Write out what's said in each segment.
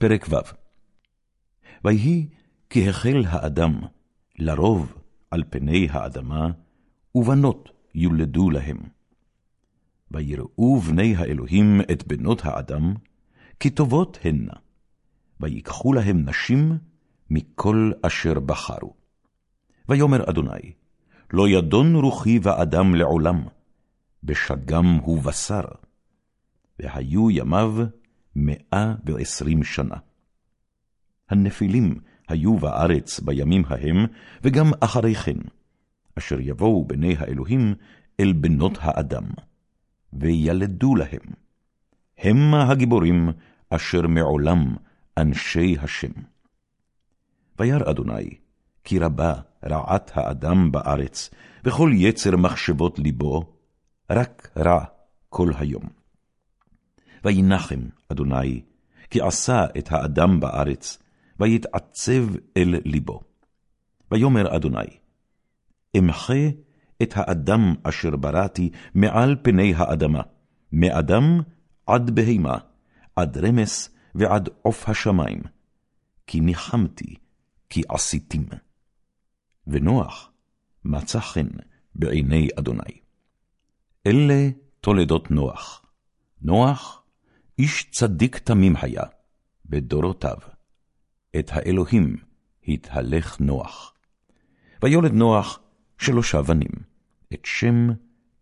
פרק ו' ויהי כי החל האדם לרוב על פני האדמה, ובנות יולדו להם. ויראו בני האלוהים את בנות האדם, כי טובות הנה, ויקחו להם נשים מכל אשר בחרו. ויאמר אדוני, לא ידון רוחי ואדם לעולם, בשגם ובשר. והיו ימיו מאה ועשרים שנה. הנפילים היו בארץ בימים ההם, וגם אחרי כן, אשר יבואו בני האלוהים אל בנות האדם, וילדו להם. המה הגיבורים אשר מעולם אנשי השם. וירא אדוני, כי רבה רעת האדם בארץ, וכל יצר מחשבות ליבו, רק רע כל היום. וינחם אדוני, כי עשה את האדם בארץ, ויתעצב אל ליבו. ויאמר אדוני, אמחה את האדם אשר בראתי מעל פני האדמה, מאדם עד בהמה, עד רמס ועד עוף השמים, כי ניחמתי, כי עשיתים. ונוח מצא חן בעיני אדוני. אלה תולדות נוח. נוח, איש צדיק תמים היה, בדורותיו. את האלוהים התהלך נוח. ויולד נוח שלושה בנים, את שם,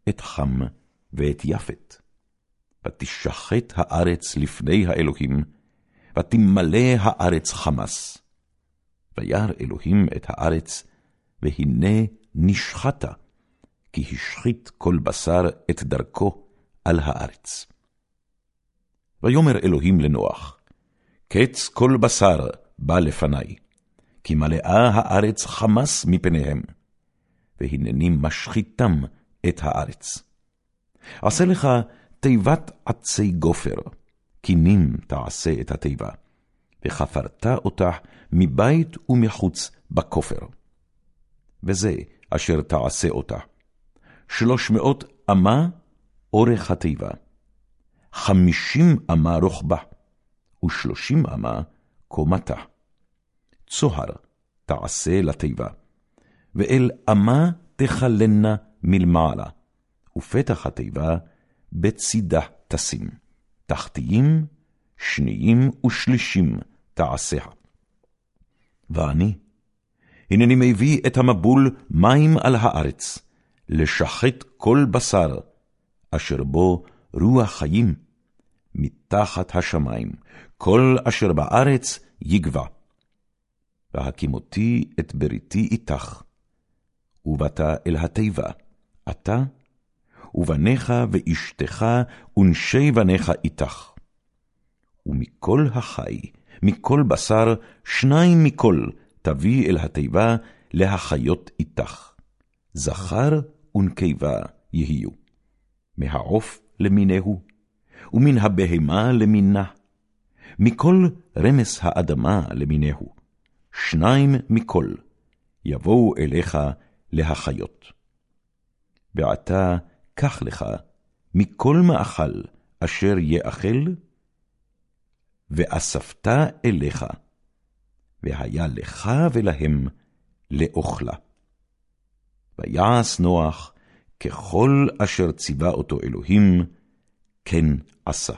את חם ואת יפת. ותשחט הארץ לפני האלוהים, ותמלא הארץ חמס. וירא אלוהים את הארץ, והנה נשחטה, כי השחית כל בשר את דרכו על הארץ. ויאמר אלוהים לנוח, קץ כל בשר בא לפני, כי מלאה הארץ חמס מפניהם, והנני משחיתם את הארץ. עשה לך תיבת עצי גופר, קינים תעשה את התיבה, וחפרת אותה מבית ומחוץ בכופר. וזה אשר תעשה אותה, שלוש מאות אמה אורך התיבה, חמישים אמה רוחבה, ושלושים אמה קומתה. צוהר תעשה לתיבה, ואל אמה תכלנה מלמעלה, ופתח התיבה בצידה תשים, תחתיים, שניים ושלישים תעשיה. ואני, הנני מביא את המבול מים על הארץ, לשחט כל בשר, אשר בו רוח חיים, מתחת השמים, כל אשר בארץ יגבע. והקימותי את בריתי איתך, ובאת אל התיבה, אתה, ובניך ואשתך, ונשי בניך איתך. ומכל החי, מכל בשר, שניים מכל, תביא אל התיבה להחיות איתך. זכר ונקבה יהיו. מהעוף למינהו, ומן הבהמה למינה, מכל רמס האדמה למינהו, שניים מכל, יבואו אליך להחיות. ועתה קח לך מכל מאכל אשר יאכל, ואספת אליך, והיה לך ולהם לאוכלה. ויעש נוח ככל אשר ציווה אותו אלוהים, כן עשה.